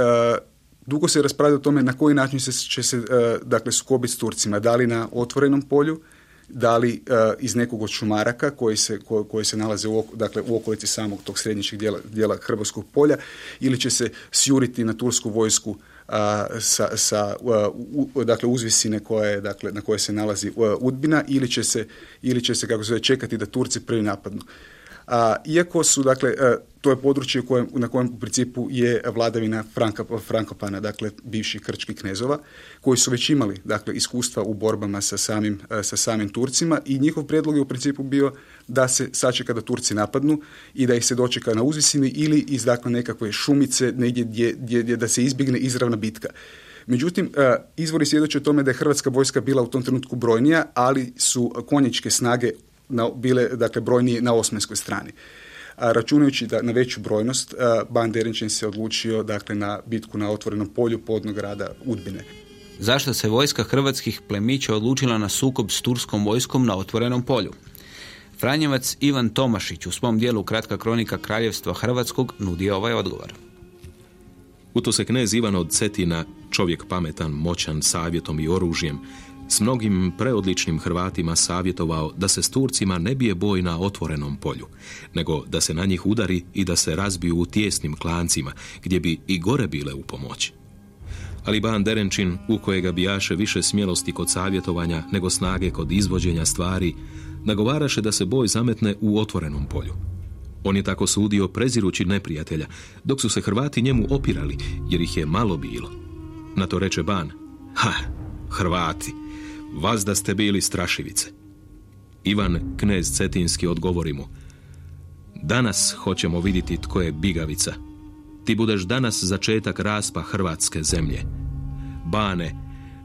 dugo se raspravlja o tome na koji način će se dakle, sukobiti s Turcima, da li na otvorenom polju da li uh, iz nekog od šumaraka koji se, ko, koji se nalaze u, dakle, u okolici samog tog središnjeg dijela, dijela Hrvatskog polja ili će se sjuriti na tursku vojsku uh, sa, sa uh, dakle, uzvisine koje, dakle, na koje se nalazi Udbina ili će se, ili će se kako se čekati da Turci prvi napadnu. A, iako su, dakle, e, to je područje kojem, na kojem u principu je vladavina Franka, Frankopana, dakle, bivših krčkih knezova, koji su već imali, dakle, iskustva u borbama sa samim, e, sa samim Turcima i njihov prijedlog je u principu bio da se sačeka da Turci napadnu i da ih se dočeka na uzvisini ili iz, dakle, nekakve šumice, negdje gdje, da se izbjegne izravna bitka. Međutim, izvori svjedoče o tome da je hrvatska vojska bila u tom trenutku brojnija, ali su konjičke snage bile dakle, brojnije na osmanskoj strani. A računajući da na veću brojnost, Ban Derenčin se odlučio dakle, na bitku na otvorenom polju podnog grada Udbine. Zašto se vojska hrvatskih plemića odlučila na sukob s turskom vojskom na otvorenom polju? Franjevac Ivan Tomašić u svom dijelu Kratka kronika Kraljevstva Hrvatskog nudi ovaj odgovor. U to se knez Ivan od Cetina, čovjek pametan, moćan, savjetom i oružjem, s mnogim preodličnim Hrvatima savjetovao da se s Turcima ne bije boj na otvorenom polju, nego da se na njih udari i da se razbiju u tijesnim klancima, gdje bi i gore bile u pomoći. Ali Ban Derenčin, u kojega bijaše više smjelosti kod savjetovanja nego snage kod izvođenja stvari, nagovaraše da se boj zametne u otvorenom polju. On je tako sudio prezirući neprijatelja, dok su se Hrvati njemu opirali, jer ih je malo bilo. Na to reče Ban, ha, Hrvati, vas da ste bili strašivice. Ivan, knez Cetinski, odgovori mu, danas hoćemo vidjeti tko je bigavica. Ti budeš danas začetak raspa Hrvatske zemlje. Bane,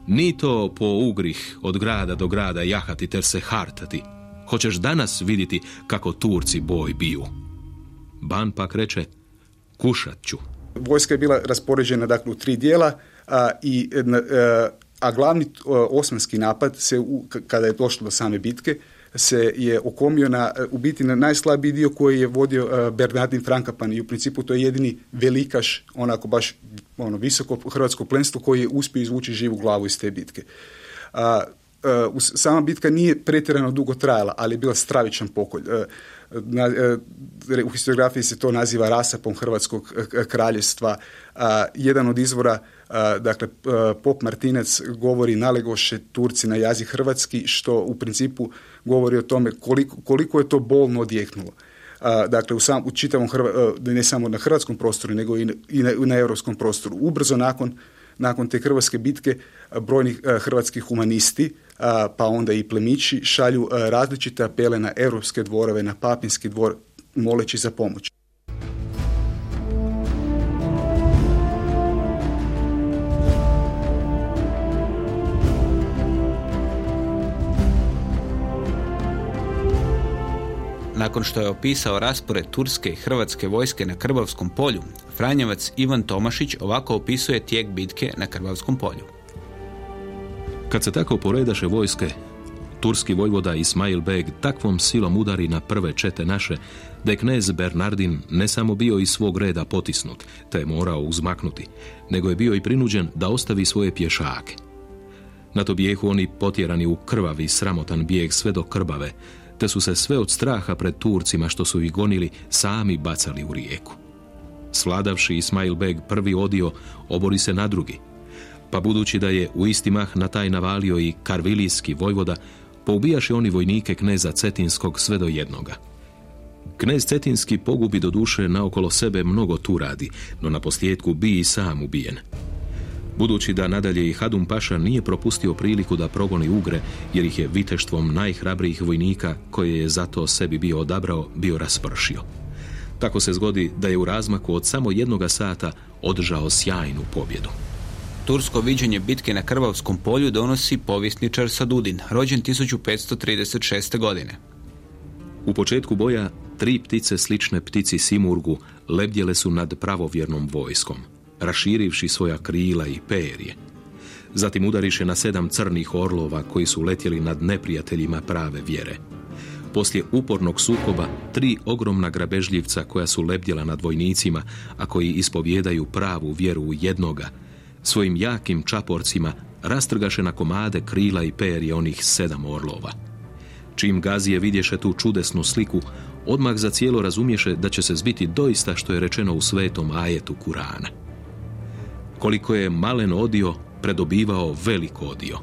ni to po ugrih od grada do grada jahati ter se hartati. Hoćeš danas vidjeti kako Turci boj biju. Ban pak reče, kušat ću. Vojska je bila raspoređena dakle u tri dijela a, i a, a glavni osmanski napad se kada je došlo do same bitke se je okomio na, u biti na najslabiji dio koji je vodio Bernardin Frankapan i u principu to je jedini velikaš, onako baš ono, visoko hrvatsko plenstvo koji je uspio izvući živu glavu iz te bitke. A, sama bitka nije pretjerano dugo trajala, ali je bila stravičan pokolj. Na, u historiografiji se to naziva rasapom Hrvatskog kraljevstva. Jedan od izvora Dakle, pop Martinac govori nalegoše Turci na jazik hrvatski, što u principu govori o tome koliko, koliko je to bolno odjeknulo. Dakle, u, sam, u čitavom, ne samo na hrvatskom prostoru, nego i na, i na, europskom prostoru. Ubrzo nakon, nakon te hrvatske bitke, brojni hrvatski humanisti, pa onda i plemići, šalju različite apele na europske dvorove, na papinski dvor, moleći za pomoć. Nakon što je opisao raspored turske i hrvatske vojske na Krvavskom polju, Franjevac Ivan Tomašić ovako opisuje tijek bitke na Krvavskom polju. Kad se tako poredaše vojske, turski vojvoda Ismail Beg takvom silom udari na prve čete naše, da je knez Bernardin ne samo bio iz svog reda potisnut, te je morao uzmaknuti, nego je bio i prinuđen da ostavi svoje pješake. Na to bijehu oni potjerani u krvavi sramotan bijeg sve do Krbave, te su se sve od straha pred Turcima što su ih gonili sami bacali u rijeku. Svladavši Ismail Beg prvi odio, obori se na drugi, pa budući da je u isti mah na taj navalio i karvilijski vojvoda, poubijaše oni vojnike kneza Cetinskog sve do jednoga. Knez Cetinski pogubi do duše naokolo sebe mnogo tu radi, no na posljedku bi i sam ubijen. Budući da nadalje i Hadum Paša nije propustio priliku da progoni Ugre, jer ih je viteštvom najhrabrijih vojnika, koje je zato sebi bio odabrao, bio raspršio. Tako se zgodi da je u razmaku od samo jednoga sata održao sjajnu pobjedu. Tursko viđenje bitke na Krvavskom polju donosi povjesničar Sadudin, rođen 1536. godine. U početku boja tri ptice slične ptici Simurgu lebdjele su nad pravovjernom vojskom raširivši svoja krila i perje. Zatim udariše na sedam crnih orlova koji su letjeli nad neprijateljima prave vjere. Poslije upornog sukoba, tri ogromna grabežljivca koja su lebdjela nad vojnicima, a koji ispovjedaju pravu vjeru u jednoga, svojim jakim čaporcima rastrgaše na komade krila i perje onih sedam orlova. Čim Gazije vidješe tu čudesnu sliku, odmah za cijelo razumješe da će se zbiti doista što je rečeno u svetom ajetu Kurana. Koliko je malen odio predobivao veliko odio.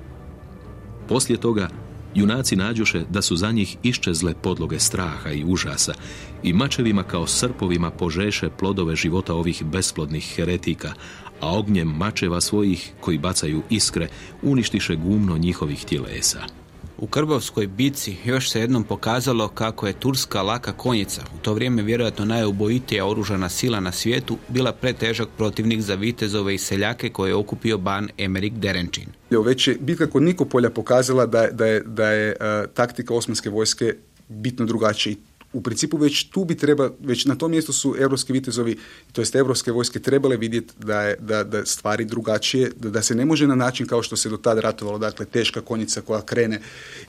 Poslije toga junaci nađuše da su za njih iščezle podloge straha i užasa i mačevima kao srpovima požeše plodove života ovih besplodnih heretika, a ognjem mačeva svojih koji bacaju iskre uništiše gumno njihovih tjelesa. U Krbovskoj bici još se jednom pokazalo kako je turska laka konjica, u to vrijeme vjerojatno najubojitija oružana sila na svijetu, bila pretežak protivnik za vitezove i seljake koje je okupio ban Emerik Derenčin. Već je bitka kod Nikopolja pokazala da, da je, da je uh, taktika osmanske vojske bitno drugačija u principu već tu bi treba, već na tom mjestu su europski vitezovi, to jest europske vojske trebale vidjeti da je da, da stvari drugačije, da, da, se ne može na način kao što se do tada ratovalo, dakle teška konjica koja krene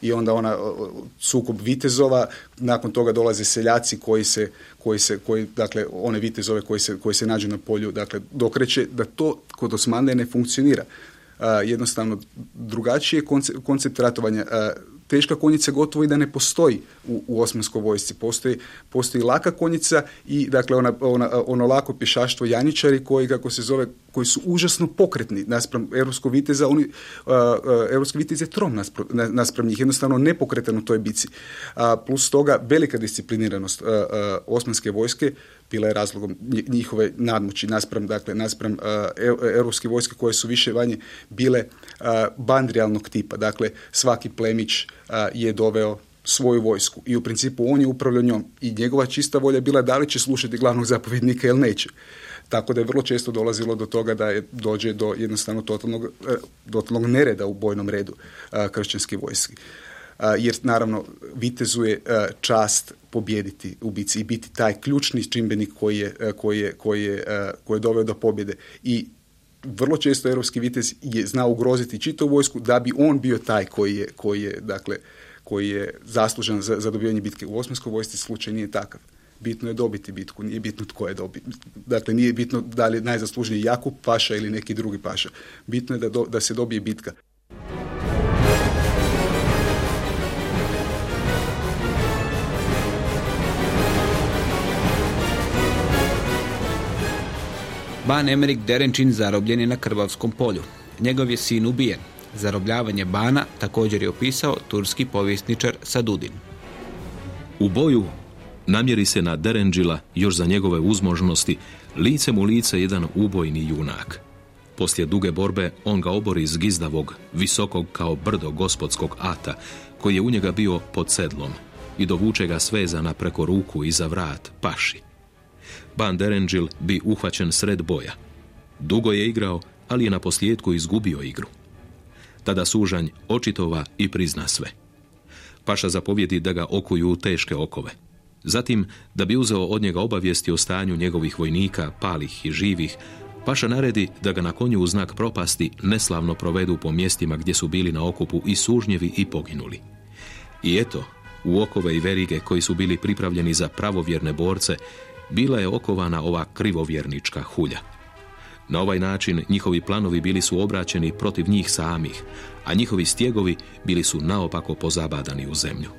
i onda ona sukob vitezova, nakon toga dolaze seljaci koji se, koji se, koji, dakle one vitezove koji se, koji se nađu na polju, dakle dokreće da to kod Osmane ne funkcionira. jednostavno drugačije koncept, koncept ratovanja teška konjica gotovo i da ne postoji u, u osmanskoj vojsci. Postoji, postoji laka konjica i dakle ona, ona, ono lako pješaštvo janjičari koji, kako se zove, koji su užasno pokretni naspram europskog viteza. Oni, uh, europski vitez je trom naspram, naspram njih, jednostavno nepokretan u toj bici. plus toga velika discipliniranost uh, osmanske vojske bila je razlogom njihove nadmoći naspram, dakle, naspram europske vojske koje su više vanje bile bandrijalnog tipa. Dakle, svaki plemić je doveo svoju vojsku i u principu on je upravljao njom i njegova čista volja bila da li će slušati glavnog zapovjednika ili neće. Tako da je vrlo često dolazilo do toga da je dođe do jednostavno totalnog, totalnog nereda u bojnom redu kršćanske vojske jer naravno vitezuje čast pobijediti u bici i biti taj ključni čimbenik koji je, koji je, koji je, koji je doveo do pobjede. I vrlo često europski vitez je znao ugroziti čitavu vojsku da bi on bio taj koji je, koji je, dakle, koji je zaslužan za, za dobivanje bitke. U osmanskoj vojsci slučaj nije takav. Bitno je dobiti bitku, nije bitno tko je dobi. Dakle, nije bitno da li je najzaslužniji Jakub paša ili neki drugi paša. Bitno je da, da se dobije bitka. Ban Emerik Derenčin zarobljen je na Krvavskom polju. Njegov je sin ubijen. Zarobljavanje Bana također je opisao turski povjesničar Sadudin. U boju namjeri se na Derenđila još za njegove uzmožnosti, lice mu lice jedan ubojni junak. Poslije duge borbe on ga obori iz gizdavog, visokog kao brdo gospodskog ata, koji je u njega bio pod sedlom i dovuče ga svezana preko ruku i za vrat paši. Ban Derengil bi uhvaćen sred boja. Dugo je igrao, ali je na posljedku izgubio igru. Tada sužanj očitova i prizna sve. Paša zapovjedi da ga okuju u teške okove. Zatim, da bi uzeo od njega obavijesti o stanju njegovih vojnika, palih i živih, Paša naredi da ga na konju u znak propasti neslavno provedu po mjestima gdje su bili na okupu i sužnjevi i poginuli. I eto, u okove i verige koji su bili pripravljeni za pravovjerne borce, bila je okovana ova krivovjernička hulja. Na ovaj način njihovi planovi bili su obraćeni protiv njih samih, a njihovi stjegovi bili su naopako pozabadani u zemlju.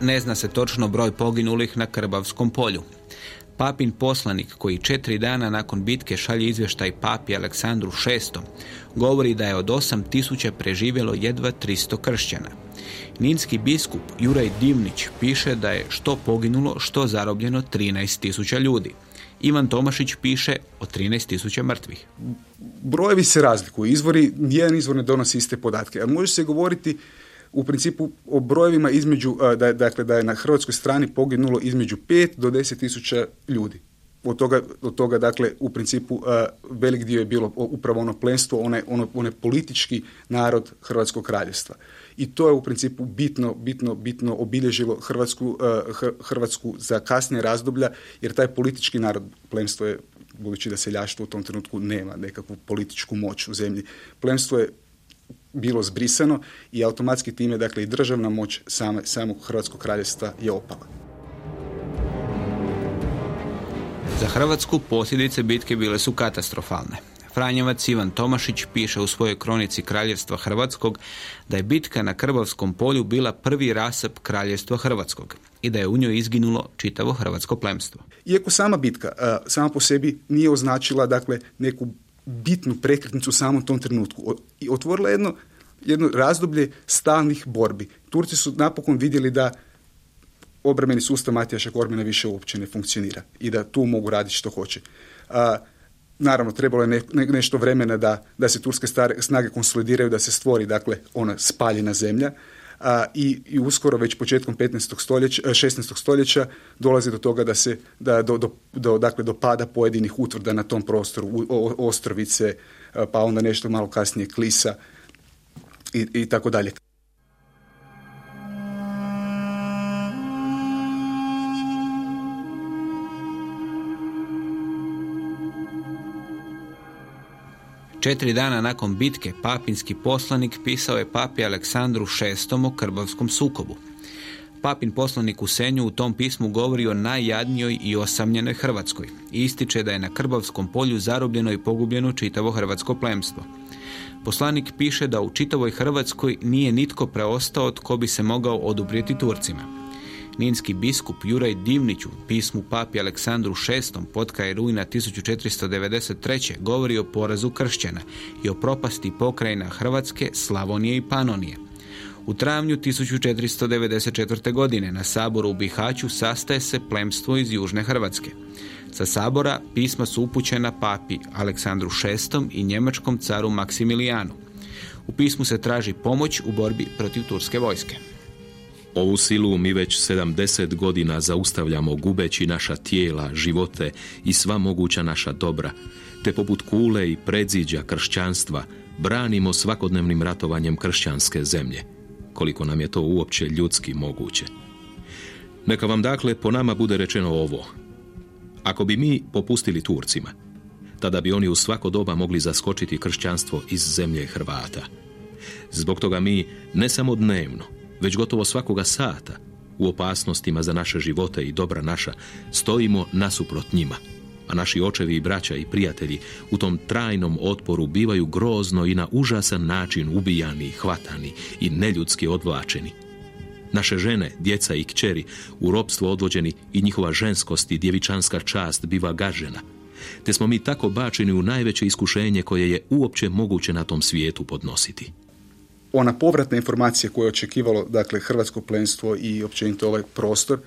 Ne zna se točno broj poginulih na Krbavskom polju. Papin poslanik koji četiri dana nakon bitke šalje izvještaj papi Aleksandru VI govori da je od 8000 preživjelo jedva 300 kršćana. Ninski biskup Juraj Divnić piše da je što poginulo, što zarobljeno 13.000 ljudi. Ivan Tomašić piše o 13.000 mrtvih. Brojevi se razlikuju. Izvori, nijedan izvor ne donosi iste podatke. A može se govoriti u principu o brojevima između, da, dakle da je na hrvatskoj strani poginulo između 5 do 10.000 ljudi. Od toga, od toga, dakle, u principu velik dio je bilo upravo ono plenstvo, onaj, ono, onaj politički narod Hrvatskog kraljevstva i to je u principu bitno, bitno, bitno obilježilo Hrvatsku, eh, Hrvatsku za kasnije razdoblja, jer taj politički narod, plemstvo je, budući da seljaštvo u tom trenutku nema nekakvu političku moć u zemlji, plemstvo je bilo zbrisano i automatski time, dakle, i državna moć same, samog Hrvatskog kraljevstva je opala. Za Hrvatsku posljedice bitke bile su katastrofalne. Franjevac Ivan Tomašić piše u svojoj kronici Kraljevstva Hrvatskog da je bitka na Krbavskom polju bila prvi rasap Kraljevstva Hrvatskog i da je u njoj izginulo čitavo hrvatsko plemstvo. Iako sama bitka sama po sebi nije označila dakle neku bitnu prekretnicu u samom tom trenutku i otvorila jedno, jedno razdoblje stalnih borbi. Turci su napokon vidjeli da obrambeni sustav Matijaša Kormina više uopće ne funkcionira i da tu mogu raditi što hoće. Naravno, trebalo je nešto vremena da, da se turske stare, snage konsolidiraju, da se stvori dakle ona spaljena zemlja, i, i uskoro već početkom 15. stoljeća, 16. stoljeća dolazi do toga da se da, do, do, do, dakle, do pada pojedinih utvrda na tom prostoru, u, Ostrovice, pa onda nešto malo kasnije Klisa i, i tako dalje. Četiri dana nakon bitke papinski poslanik pisao je papi Aleksandru VI o Krbavskom sukobu. Papin poslanik u Senju u tom pismu govori o najjadnijoj i osamljenoj Hrvatskoj i ističe da je na Krbavskom polju zarobljeno i pogubljeno čitavo hrvatsko plemstvo. Poslanik piše da u čitavoj Hrvatskoj nije nitko preostao tko bi se mogao oduprijeti Turcima. Ninski biskup Juraj Divnić u pismu papi Aleksandru VI potkaje rujna 1493. govori o porazu kršćana i o propasti pokrajina Hrvatske, Slavonije i Panonije. U travnju 1494. godine na saboru u Bihaću sastaje se plemstvo iz Južne Hrvatske. Sa sabora pisma su upućena papi Aleksandru VI i njemačkom caru Maksimilijanu. U pismu se traži pomoć u borbi protiv turske vojske. Ovu silu mi već 70 godina zaustavljamo gubeći naša tijela, živote i sva moguća naša dobra, te poput kule i predziđa kršćanstva branimo svakodnevnim ratovanjem kršćanske zemlje, koliko nam je to uopće ljudski moguće. Neka vam dakle po nama bude rečeno ovo. Ako bi mi popustili Turcima, tada bi oni u svako doba mogli zaskočiti kršćanstvo iz zemlje Hrvata. Zbog toga mi ne samo dnevno, već gotovo svakoga sata u opasnostima za naše živote i dobra naša stojimo nasuprot njima, a naši očevi i braća i prijatelji u tom trajnom otporu bivaju grozno i na užasan način ubijani, hvatani i neljudski odvlačeni. Naše žene, djeca i kćeri u ropstvo odvođeni i njihova ženskost i djevičanska čast biva gažena, te smo mi tako bačeni u najveće iskušenje koje je uopće moguće na tom svijetu podnositi ona povratna informacija koju je očekivalo dakle, hrvatsko plenstvo i općenito ovaj prostor,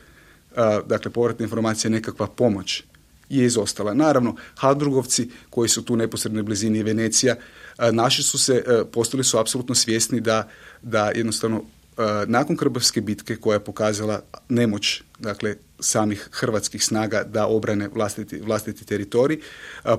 dakle povratna informacija nekakva pomoć je izostala. Naravno, Hadrugovci koji su tu u neposrednoj blizini Venecija, naši su se, postali su apsolutno svjesni da, da jednostavno nakon Krbavske bitke koja je pokazala nemoć dakle samih hrvatskih snaga da obrane vlastiti, vlastiti teritorij,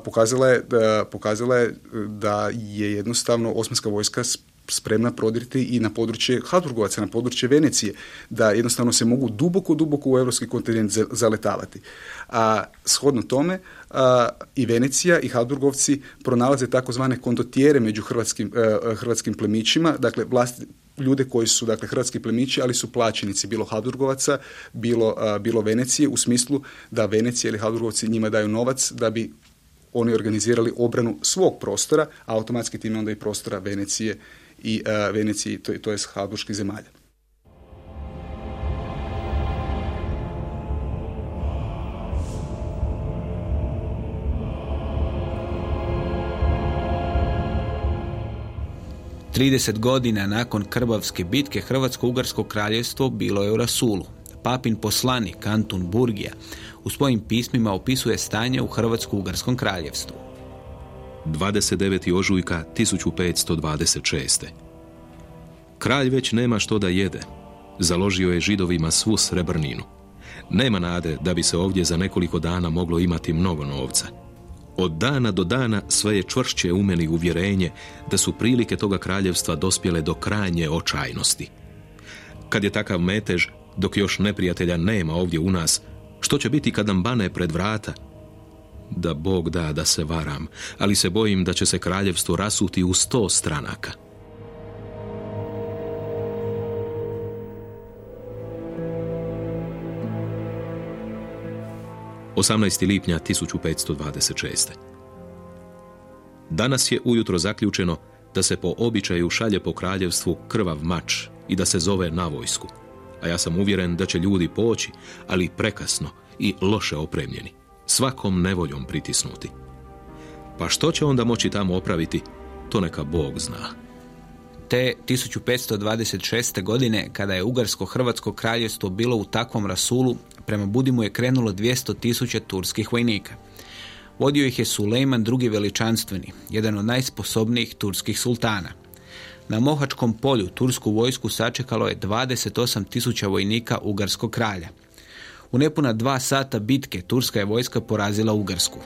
pokazala je, pokazala je da je jednostavno osmanska vojska spremna prodiriti i na područje Habsburgovaca, na područje Venecije, da jednostavno se mogu duboko, duboko u europski kontinent zaletavati. A shodno tome i Venecija i Habsburgovci pronalaze takozvane kondotijere među hrvatskim, e, hrvatskim plemićima, dakle vlasti, ljude koji su dakle hrvatski plemići, ali su plaćenici bilo Habsburgovaca, bilo, bilo Venecije u smislu da Venecija ili Habsburgovci njima daju novac da bi oni organizirali obranu svog prostora, a automatski time onda i prostora Venecije i uh, Veneciji, to, to je Habsburških zemalja. Trideset godina nakon Krbavske bitke Hrvatsko-Ugarsko kraljevstvo bilo je u Rasulu. Papin poslanik Antun Burgija u svojim pismima opisuje stanje u Hrvatsko-Ugarskom kraljevstvu. 29. ožujka 1526. Kralj već nema što da jede. Založio je židovima svu srebrninu. Nema nade da bi se ovdje za nekoliko dana moglo imati mnogo novca. Od dana do dana sve je čvršće u meni uvjerenje da su prilike toga kraljevstva dospjele do krajnje očajnosti. Kad je takav metež, dok još neprijatelja nema ovdje u nas, što će biti kad nam bane pred vrata, da Bog da da se varam, ali se bojim da će se kraljevstvo rasuti u sto stranaka. Osamnaest lipnja 1526. Danas je ujutro zaključeno da se po običaju šalje po kraljevstvu krvav mač i da se zove na vojsku, a ja sam uvjeren da će ljudi poći, ali prekasno i loše opremljeni svakom nevoljom pritisnuti. Pa što će onda moći tamo opraviti, to neka Bog zna. Te 1526. godine, kada je Ugarsko-Hrvatsko kraljevstvo bilo u takvom rasulu, prema Budimu je krenulo 200 tisuća turskih vojnika. Vodio ih je Sulejman drugi veličanstveni, jedan od najsposobnijih turskih sultana. Na Mohačkom polju tursku vojsku sačekalo je 28 tisuća vojnika Ugarskog kralja. U nepuna dva sata bitke turska je vojska porazila Ugarsku.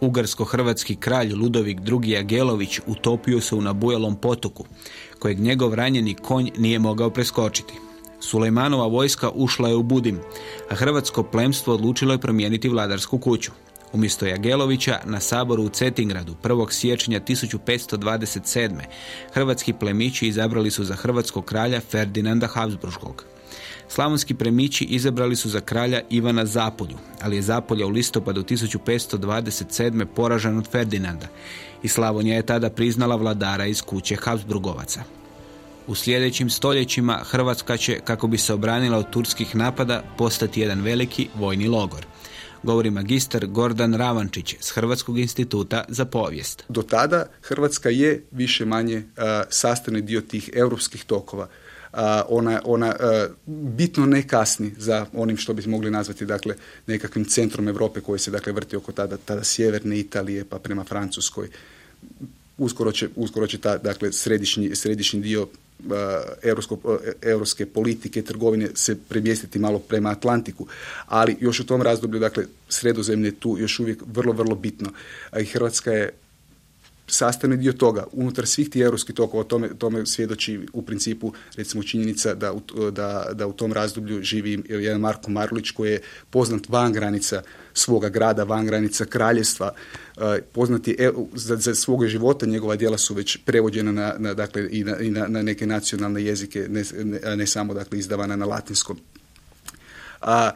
Ugarsko-hrvatski kralj Ludovik II. Agelović utopio se u nabujalom potoku, kojeg njegov ranjeni konj nije mogao preskočiti. Sulejmanova vojska ušla je u Budim, a hrvatsko plemstvo odlučilo je promijeniti vladarsku kuću. Umjesto Jagelovića na saboru u Cetingradu 1. siječnja 1527. hrvatski plemići izabrali su za hrvatskog kralja Ferdinanda Habsburškog. Slavonski premići izabrali su za kralja Ivana Zapolju, ali je Zapolja u listopadu 1527. poražen od Ferdinanda i Slavonija je tada priznala vladara iz kuće Habsburgovaca. U sljedećim stoljećima Hrvatska će, kako bi se obranila od turskih napada, postati jedan veliki vojni logor govori magistar Gordan Ravančić s Hrvatskog instituta za povijest. Do tada Hrvatska je više manje sastavni dio tih europskih tokova. Ona, ona bitno ne kasni za onim što bi mogli nazvati dakle nekakvim centrom Europe koji se dakle vrti oko tada, tada sjeverne Italije pa prema Francuskoj. Uskoro će, uskoro će ta dakle središnji, središnji dio europske politike trgovine se premjestiti malo prema Atlantiku, ali još u tom razdoblju, dakle, sredozemlje je tu još uvijek vrlo, vrlo bitno. Hrvatska je sastavni dio toga. Unutar svih tih europskih tokova tome, tome svjedoči u principu recimo činjenica da da, da u tom razdoblju živi jedan Marko Marulić koji je poznat van granica svoga grada, van granica kraljestva. E, poznati e, za, za svoga života njegova djela su već prevođena na, na dakle, i, na, i na, na, neke nacionalne jezike, ne, ne, ne samo dakle, izdavana na latinskom. A,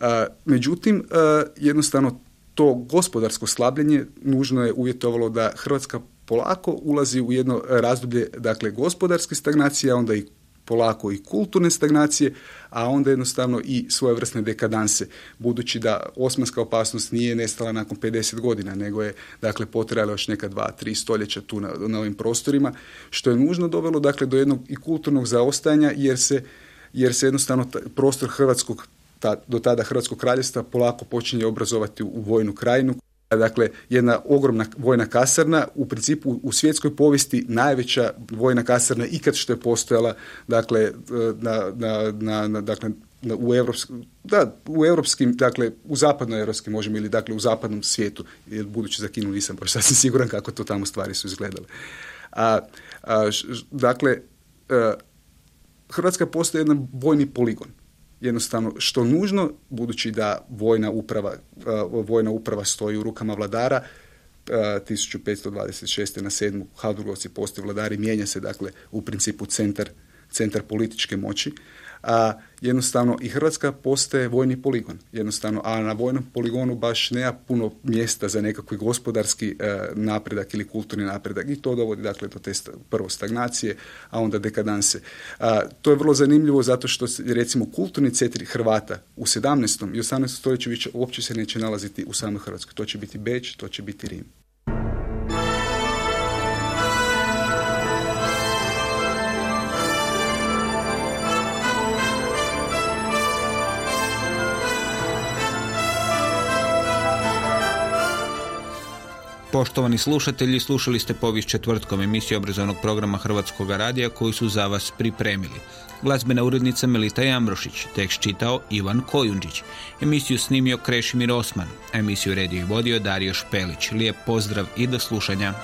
a međutim, a, e, jednostavno to gospodarsko slabljenje nužno je uvjetovalo da Hrvatska polako ulazi u jedno razdoblje dakle gospodarske stagnacije, a onda i polako i kulturne stagnacije, a onda jednostavno i svojevrsne dekadanse, budući da osmanska opasnost nije nestala nakon 50 godina, nego je dakle potrajala još neka dva, tri stoljeća tu na, na ovim prostorima, što je nužno dovelo dakle do jednog i kulturnog zaostajanja jer se jer se jednostavno prostor hrvatskog ta, do tada Hrvatskog kraljevstva polako počinje obrazovati u, vojnu krajinu. Dakle, jedna ogromna vojna kasarna, u principu u svjetskoj povijesti najveća vojna kasarna ikad što je postojala, dakle, na, na, na, dakle, u europskim, da, u europskim, dakle, u zapadnoeuropskim možemo ili dakle u zapadnom svijetu, jer budući za Kinu nisam baš *laughs* sasvim siguran kako to tamo stvari su izgledale. A, a dakle, a, Hrvatska postoji jedan vojni poligon jednostavno što nužno, budući da vojna uprava, vojna uprava stoji u rukama vladara, 1526. na 7. Habsburgovci postaju vladari, mijenja se dakle u principu centar, centar političke moći a, jednostavno i Hrvatska postaje vojni poligon. Jednostavno, a na vojnom poligonu baš nema puno mjesta za nekakvi gospodarski e, napredak ili kulturni napredak i to dovodi dakle do te prvo stagnacije, a onda dekadanse. A, to je vrlo zanimljivo zato što recimo kulturni centri Hrvata u 17. i 18. stoljeću uopće se neće nalaziti u samoj Hrvatskoj. To će biti Beč, to će biti Rim. Poštovani slušatelji, slušali ste povijest četvrtkom emisiju obrazovnog programa Hrvatskog radija koju su za vas pripremili. Glazbena urednica Melita Jambrošić, tekst čitao Ivan Kojundžić, emisiju snimio Krešimir Osman, emisiju redio i vodio Dario Špelić. Lijep pozdrav i do slušanja.